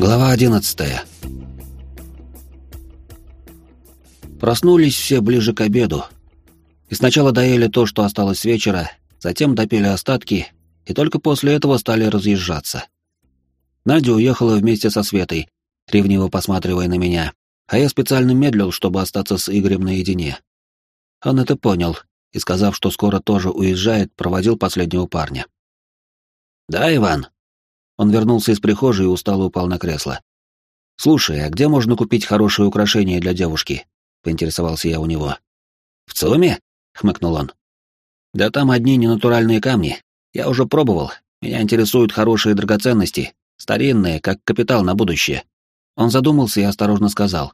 Глава 11. Проснулись все ближе к обеду. И сначала доели то, что осталось с вечера, затем допили остатки, и только после этого стали разъезжаться. Надя уехала вместе со Светой, ревниво посматривая на меня, а я специально медлил, чтобы остаться с Игорем наедине. Он это понял, и, сказав, что скоро тоже уезжает, проводил последнего парня. «Да, Иван?» Он вернулся из прихожей и устало упал на кресло. «Слушай, а где можно купить хорошее украшение для девушки?» — поинтересовался я у него. «В ЦУМе?» — хмыкнул он. «Да там одни ненатуральные камни. Я уже пробовал. Меня интересуют хорошие драгоценности, старинные, как капитал на будущее». Он задумался и осторожно сказал.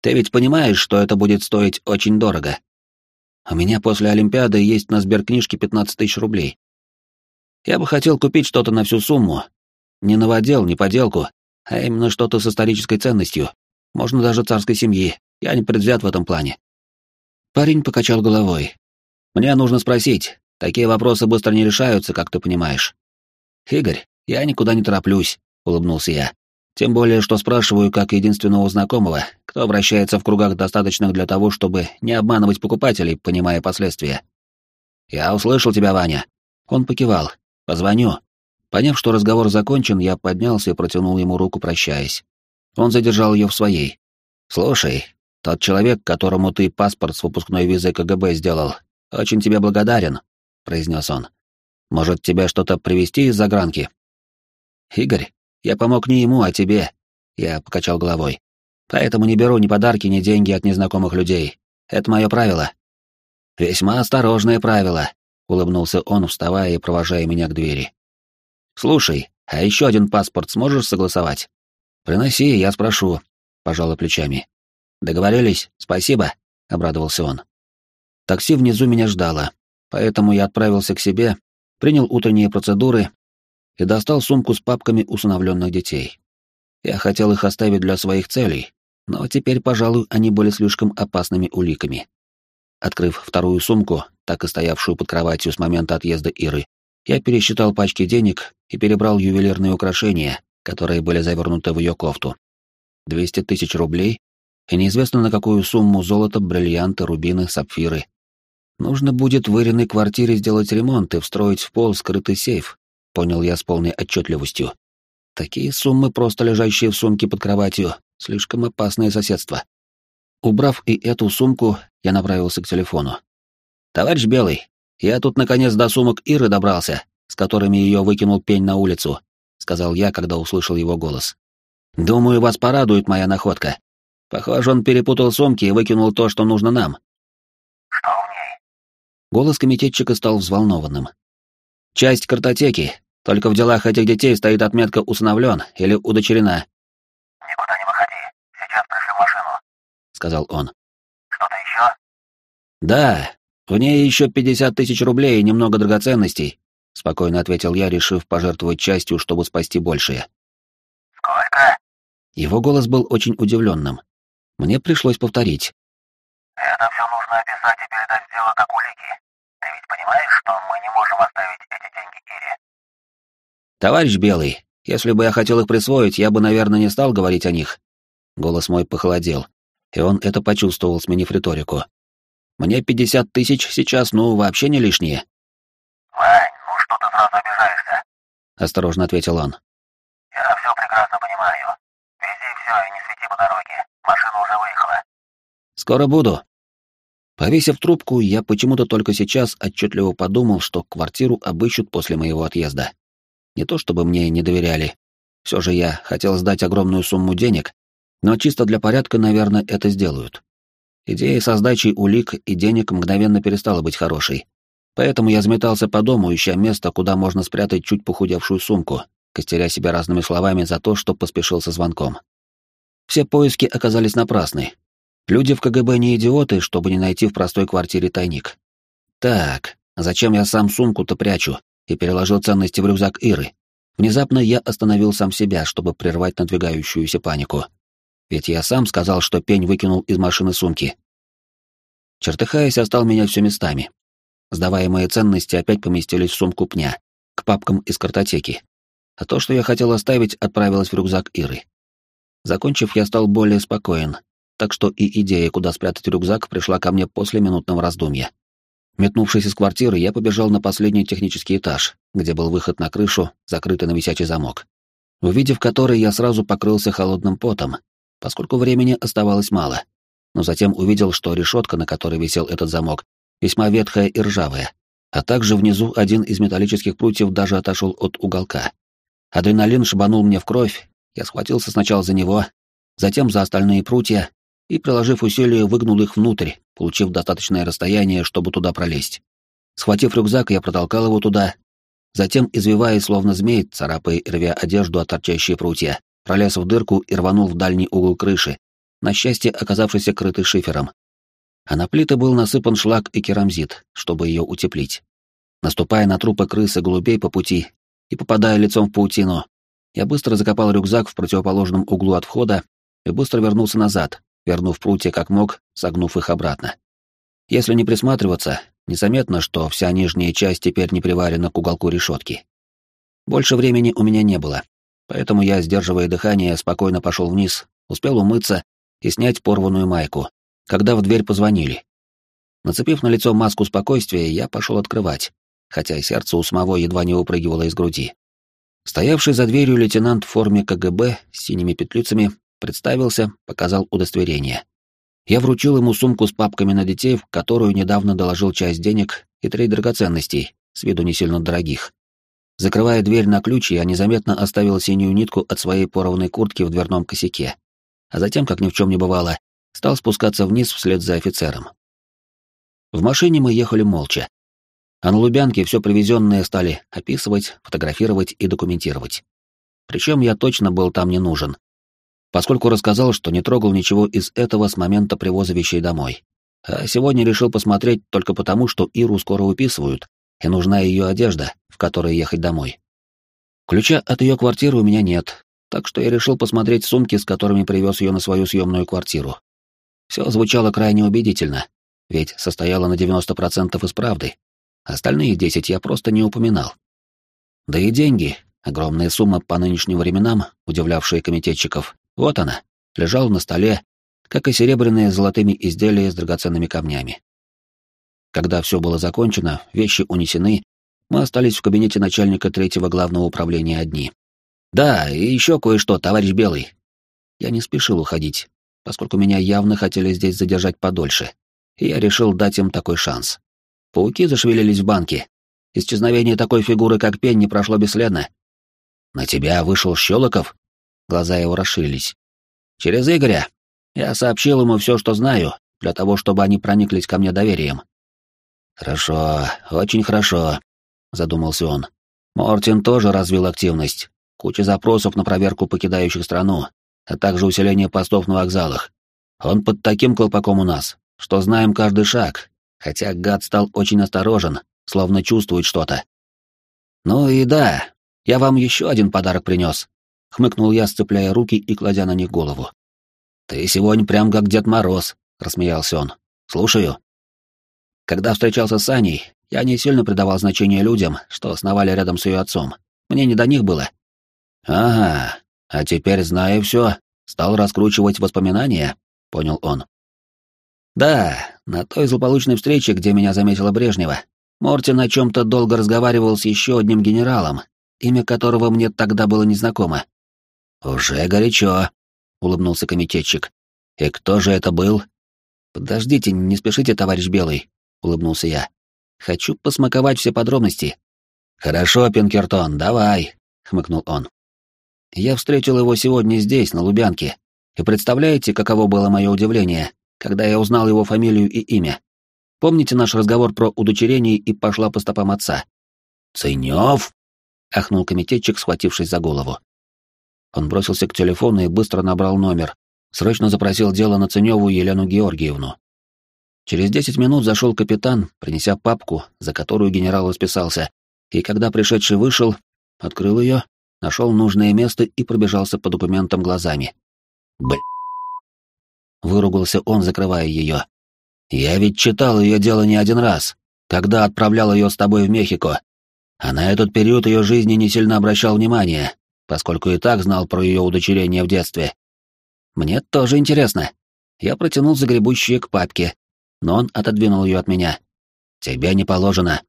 «Ты ведь понимаешь, что это будет стоить очень дорого. У меня после Олимпиады есть на сберкнижке 15 тысяч рублей. Я бы хотел купить что-то на всю сумму. Не новодел, не поделку, а именно что-то с исторической ценностью. Можно даже царской семьи. Я не предвзят в этом плане. Парень покачал головой. Мне нужно спросить. Такие вопросы быстро не решаются, как ты понимаешь. Игорь, я никуда не тороплюсь, улыбнулся я. Тем более, что спрашиваю как единственного знакомого, кто обращается в кругах достаточных для того, чтобы не обманывать покупателей, понимая последствия. Я услышал тебя, Ваня. Он покивал. Позвоню. Поняв, что разговор закончен, я поднялся и протянул ему руку, прощаясь. Он задержал ее в своей. «Слушай, тот человек, которому ты паспорт с выпускной визой КГБ сделал, очень тебе благодарен», — произнес он. «Может, тебе что-то привезти из загранки?» «Игорь, я помог не ему, а тебе», — я покачал головой. «Поэтому не беру ни подарки, ни деньги от незнакомых людей. Это мое правило». «Весьма осторожное правило», улыбнулся он, вставая и провожая меня к двери. Слушай, а еще один паспорт сможешь согласовать? Приноси, я спрошу, пожала плечами. Договорились? Спасибо, обрадовался он. Такси внизу меня ждало, поэтому я отправился к себе, принял утренние процедуры и достал сумку с папками усыновленных детей. Я хотел их оставить для своих целей, но теперь, пожалуй, они были слишком опасными уликами. Открыв вторую сумку, так и стоявшую под кроватью с момента отъезда Иры, я пересчитал пачки денег и перебрал ювелирные украшения, которые были завернуты в ее кофту. 200 тысяч рублей и неизвестно на какую сумму золото, бриллианты, рубины, сапфиры. Нужно будет в Ириной квартире сделать ремонт и встроить в пол скрытый сейф, понял я с полной отчетливостью. Такие суммы, просто лежащие в сумке под кроватью, слишком опасное соседство. Убрав и эту сумку, я направился к телефону. «Товарищ Белый, я тут наконец до сумок Иры добрался, с которыми ее выкинул пень на улицу», — сказал я, когда услышал его голос. «Думаю, вас порадует моя находка. Похоже, он перепутал сумки и выкинул то, что нужно нам». «Что в ней?» Голос комитетчика стал взволнованным. «Часть картотеки. Только в делах этих детей стоит отметка «усыновлен» или «удочерена». «Никуда не выходи. Сейчас пришлю машину», — сказал он. Да, в ней еще пятьдесят тысяч рублей и немного драгоценностей, спокойно ответил я, решив пожертвовать частью, чтобы спасти большее. Сколько? Его голос был очень удивленным. Мне пришлось повторить. Это все нужно описать и передать дело как улики. Ты ведь понимаешь, что мы не можем оставить эти деньги Ире? Товарищ Белый, если бы я хотел их присвоить, я бы, наверное, не стал говорить о них. Голос мой похолодел и он это почувствовал, сменив риторику. «Мне пятьдесят тысяч сейчас, ну, вообще не лишние». «Вань, ну что ты сразу обижаешься?» — осторожно ответил он. «Я все прекрасно понимаю. Вези все и не свети по дороге. Машина уже выехала». «Скоро буду». Повесив трубку, я почему-то только сейчас отчетливо подумал, что квартиру обыщут после моего отъезда. Не то чтобы мне не доверяли. Все же я хотел сдать огромную сумму денег, но чисто для порядка, наверное, это сделают. Идея со сдачей улик и денег мгновенно перестала быть хорошей. Поэтому я заметался по дому, ища место, куда можно спрятать чуть похудевшую сумку, костеря себя разными словами за то, что поспешил со звонком. Все поиски оказались напрасны. Люди в КГБ не идиоты, чтобы не найти в простой квартире тайник. Так, зачем я сам сумку-то прячу и переложил ценности в рюкзак Иры? Внезапно я остановил сам себя, чтобы прервать надвигающуюся панику. Ведь я сам сказал, что пень выкинул из машины сумки. Чертыхаясь, остал меня все местами. Сдаваемые ценности опять поместились в сумку пня, к папкам из картотеки. а то, что я хотел оставить, отправилось в рюкзак Иры. Закончив, я стал более спокоен, так что и идея, куда спрятать рюкзак, пришла ко мне после минутного раздумья. Метнувшись из квартиры, я побежал на последний технический этаж, где был выход на крышу, закрытый на висячий замок. Увидев который, я сразу покрылся холодным потом, поскольку времени оставалось мало. Но затем увидел, что решетка, на которой висел этот замок, весьма ветхая и ржавая, а также внизу один из металлических прутьев даже отошел от уголка. Адреналин шибанул мне в кровь, я схватился сначала за него, затем за остальные прутья и, приложив усилия, выгнул их внутрь, получив достаточное расстояние, чтобы туда пролезть. Схватив рюкзак, я протолкал его туда, затем, извиваясь, словно змей, царапая и рвя одежду от торчащие прутья, пролез в дырку и рванул в дальний угол крыши, на счастье оказавшийся крытый шифером. А на плиты был насыпан шлак и керамзит, чтобы ее утеплить. Наступая на трупы крыс и голубей по пути и попадая лицом в паутину, я быстро закопал рюкзак в противоположном углу от входа и быстро вернулся назад, вернув прутья как мог, согнув их обратно. Если не присматриваться, незаметно, что вся нижняя часть теперь не приварена к уголку решетки. Больше времени у меня не было, поэтому я, сдерживая дыхание, спокойно пошел вниз, успел умыться и снять порванную майку, когда в дверь позвонили. Нацепив на лицо маску спокойствия, я пошел открывать, хотя сердце у самого едва не упрыгивало из груди. Стоявший за дверью лейтенант в форме КГБ с синими петлицами представился, показал удостоверение. Я вручил ему сумку с папками на детей, в которую недавно доложил часть денег и три драгоценностей, с виду не сильно дорогих. Закрывая дверь на ключ, я незаметно оставил синюю нитку от своей порванной куртки в дверном косяке, а затем, как ни в чем не бывало, стал спускаться вниз вслед за офицером. В машине мы ехали молча. А на Лубянке все привезенное стали описывать, фотографировать и документировать. Причем я точно был там не нужен, поскольку рассказал, что не трогал ничего из этого с момента привоза вещей домой. А сегодня решил посмотреть только потому, что Иру скоро выписывают, и нужна ее одежда, в которой ехать домой. Ключа от ее квартиры у меня нет, так что я решил посмотреть сумки, с которыми привез ее на свою съемную квартиру. Все звучало крайне убедительно, ведь состояло на 90% из правды. Остальные 10 я просто не упоминал. Да и деньги, огромная сумма по нынешним временам, удивлявшая комитетчиков, вот она, лежала на столе, как и серебряные с золотыми изделия с драгоценными камнями. Когда все было закончено, вещи унесены, мы остались в кабинете начальника третьего главного управления одни. «Да, и еще кое-что, товарищ Белый». Я не спешил уходить, поскольку меня явно хотели здесь задержать подольше, и я решил дать им такой шанс. Пауки зашевелились в банке. Исчезновение такой фигуры, как пень, не прошло бесследно. «На тебя вышел Щелоков?» Глаза его расширились. «Через Игоря. Я сообщил ему все, что знаю, для того, чтобы они прониклись ко мне доверием». «Хорошо, очень хорошо», — задумался он. «Мортин тоже развил активность. Куча запросов на проверку покидающих страну, а также усиление постов на вокзалах. Он под таким колпаком у нас, что знаем каждый шаг, хотя гад стал очень осторожен, словно чувствует что-то. «Ну и да, я вам еще один подарок принес», — хмыкнул я, сцепляя руки и кладя на них голову. «Ты сегодня прям как Дед Мороз», — рассмеялся он. «Слушаю». Когда встречался с Аней, я не сильно придавал значение людям, что основали рядом с ее отцом. Мне не до них было. «Ага, а теперь, зная все, стал раскручивать воспоминания», — понял он. «Да, на той злополучной встрече, где меня заметила Брежнева, Мортин о чем-то долго разговаривал с еще одним генералом, имя которого мне тогда было незнакомо. «Уже горячо», — улыбнулся комитетчик. «И кто же это был?» «Подождите, не спешите, товарищ Белый», — улыбнулся я. «Хочу посмаковать все подробности». «Хорошо, Пинкертон, давай», — хмыкнул он. «Я встретил его сегодня здесь, на Лубянке, и представляете, каково было мое удивление, когда я узнал его фамилию и имя? Помните наш разговор про удочерение и пошла по стопам отца?» «Ценёв?» — ахнул комитетчик, схватившись за голову. Он бросился к телефону и быстро набрал номер. Срочно запросил дело на Ценеву Елену Георгиевну. Через десять минут зашел капитан, принеся папку, за которую генерал расписался, и когда пришедший вышел, открыл ее, нашел нужное место и пробежался по документам глазами. Б. Выругался он, закрывая ее. «Я ведь читал ее дело не один раз, когда отправлял ее с тобой в Мехико. А на этот период ее жизни не сильно обращал внимания, поскольку и так знал про ее удочерение в детстве. Мне тоже интересно. Я протянул загребущие к папке, но он отодвинул ее от меня. «Тебе не положено».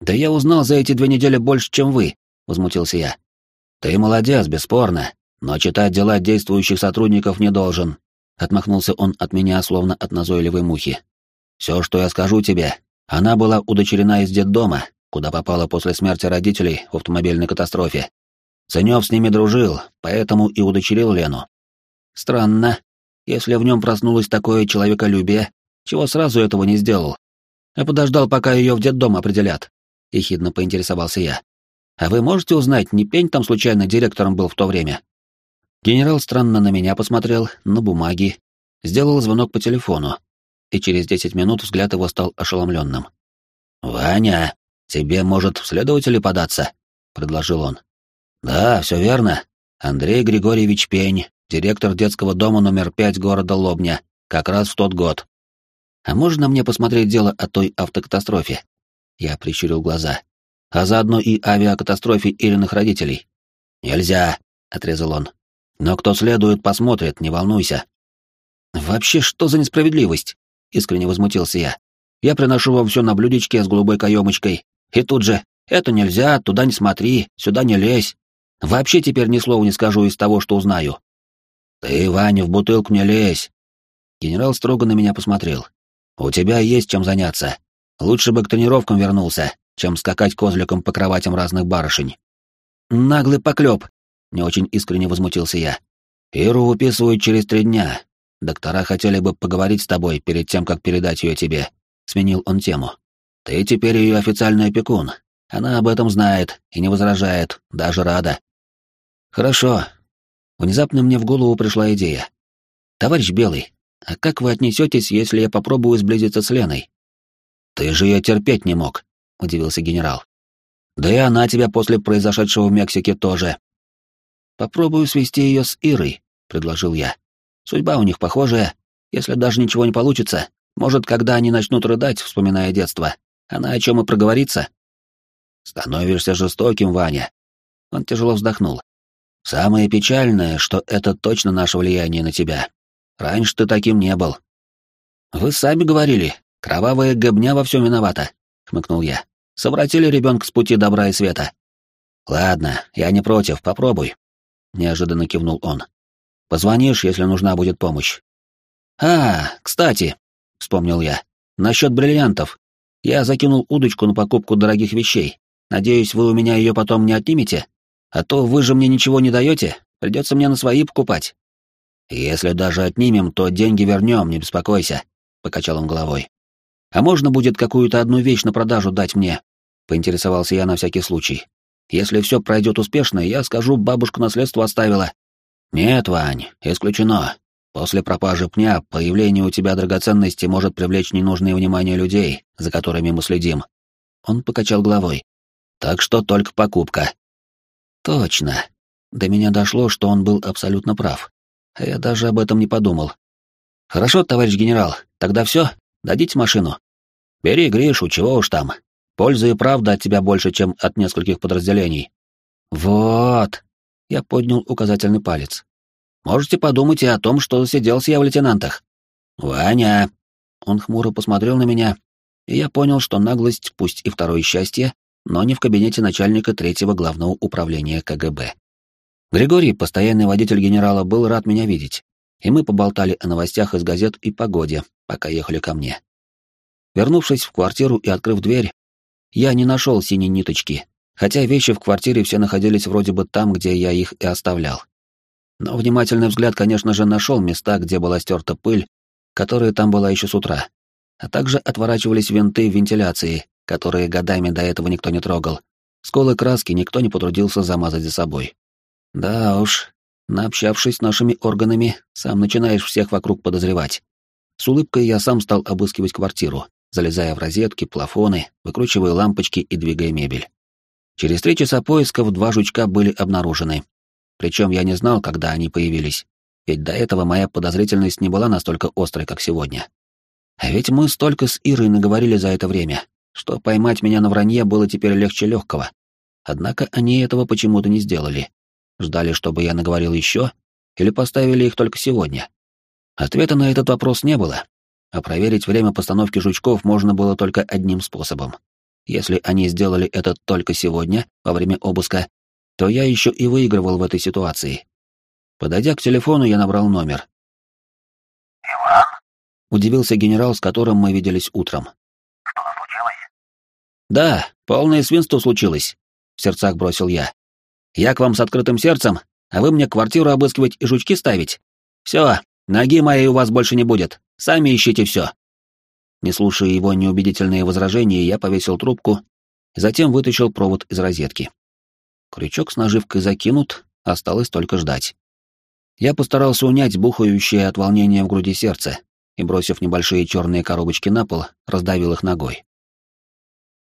«Да я узнал за эти две недели больше, чем вы», — возмутился я. «Ты молодец, бесспорно, но читать дела действующих сотрудников не должен», — отмахнулся он от меня, словно от назойливой мухи. «Все, что я скажу тебе, она была удочерена из детдома, куда попала после смерти родителей в автомобильной катастрофе. Ценёв с ними дружил, поэтому и удочерил Лену. Странно, если в нем проснулось такое человеколюбие, чего сразу этого не сделал, а подождал, пока ее в детдом определят. Ехидно поинтересовался я. А вы можете узнать, не пень там случайно директором был в то время? Генерал странно на меня посмотрел, на бумаги, сделал звонок по телефону, и через десять минут взгляд его стал ошеломленным. «Ваня, тебе, может, в следователи податься?» — предложил он. «Да, все верно. Андрей Григорьевич Пень, директор детского дома номер пять города Лобня, как раз в тот год. А можно мне посмотреть дело о той автокатастрофе?» Я прищурил глаза. «А заодно и авиакатастрофе Ириных родителей?» «Нельзя», — отрезал он. «Но кто следует, посмотрит, не волнуйся». «Вообще, что за несправедливость?» — искренне возмутился я. «Я приношу вам все на блюдечке с голубой каемочкой, и тут же «это нельзя, туда не смотри, сюда не лезь». Вообще теперь ни слова не скажу из того, что узнаю. «Ты, Ваня, в бутылку не лезь!» Генерал строго на меня посмотрел. «У тебя есть чем заняться. Лучше бы к тренировкам вернулся, чем скакать козликом по кроватям разных барышень». «Наглый поклеп!» — не очень искренне возмутился я. «Иру выписывают через три дня. Доктора хотели бы поговорить с тобой перед тем, как передать ее тебе», — сменил он тему. «Ты теперь ее официальный опекун. Она об этом знает и не возражает, даже рада». «Хорошо, Внезапно мне в голову пришла идея. «Товарищ Белый, а как вы отнесетесь, если я попробую сблизиться с Леной?» «Ты же ее терпеть не мог», — удивился генерал. «Да и она тебя после произошедшего в Мексике тоже». «Попробую свести ее с Ирой», — предложил я. «Судьба у них похожая. Если даже ничего не получится, может, когда они начнут рыдать, вспоминая детство, она о чем и проговорится?» «Становишься жестоким, Ваня». Он тяжело вздохнул. Самое печальное, что это точно наше влияние на тебя. Раньше ты таким не был. Вы сами говорили, кровавая гобня во всем виновата, хмыкнул я. Совратили ребенка с пути добра и света. Ладно, я не против, попробуй. Неожиданно кивнул он. Позвонишь, если нужна будет помощь. А, кстати, вспомнил я. Насчет бриллиантов. Я закинул удочку на покупку дорогих вещей. Надеюсь, вы у меня ее потом не отнимете? А то вы же мне ничего не даете, придется мне на свои покупать. Если даже отнимем, то деньги вернем, не беспокойся, покачал он головой. А можно будет какую-то одну вещь на продажу дать мне? Поинтересовался я на всякий случай. Если все пройдет успешно, я скажу, бабушка наследство оставила. Нет, Вань, исключено. После пропажи пня появление у тебя драгоценности может привлечь ненужное внимание людей, за которыми мы следим. Он покачал головой. Так что только покупка. Точно. До меня дошло, что он был абсолютно прав. Я даже об этом не подумал. Хорошо, товарищ генерал, тогда все, дадите машину. Бери, Гришу, чего уж там. Польза и правда от тебя больше, чем от нескольких подразделений. Вот. Я поднял указательный палец. Можете подумать и о том, что засиделся я в лейтенантах. Ваня. Он хмуро посмотрел на меня, и я понял, что наглость, пусть и второе счастье, но не в кабинете начальника третьего главного управления КГБ. Григорий, постоянный водитель генерала, был рад меня видеть, и мы поболтали о новостях из газет и погоде, пока ехали ко мне. Вернувшись в квартиру и открыв дверь, я не нашел синей ниточки, хотя вещи в квартире все находились вроде бы там, где я их и оставлял. Но внимательный взгляд, конечно же, нашел места, где была стерта пыль, которая там была еще с утра, а также отворачивались винты вентиляции, которые годами до этого никто не трогал. Сколы краски никто не потрудился замазать за собой. Да уж, наобщавшись с нашими органами, сам начинаешь всех вокруг подозревать. С улыбкой я сам стал обыскивать квартиру, залезая в розетки, плафоны, выкручивая лампочки и двигая мебель. Через три часа поисков два жучка были обнаружены. Причем я не знал, когда они появились, ведь до этого моя подозрительность не была настолько острой, как сегодня. А ведь мы столько с Ирой наговорили за это время, что поймать меня на вранье было теперь легче легкого. Однако они этого почему-то не сделали. Ждали, чтобы я наговорил еще, или поставили их только сегодня. Ответа на этот вопрос не было, а проверить время постановки жучков можно было только одним способом. Если они сделали это только сегодня, во время обыска, то я еще и выигрывал в этой ситуации. Подойдя к телефону, я набрал номер. «Иван?» — удивился генерал, с которым мы виделись утром. «Что-то случилось?» «Да, полное свинство случилось», — в сердцах бросил я. «Я к вам с открытым сердцем, а вы мне квартиру обыскивать и жучки ставить? Все, ноги моей у вас больше не будет, сами ищите все». Не слушая его неубедительные возражения, я повесил трубку, затем вытащил провод из розетки. Крючок с наживкой закинут, осталось только ждать. Я постарался унять бухающее от волнения в груди сердце и, бросив небольшие черные коробочки на пол, раздавил их ногой.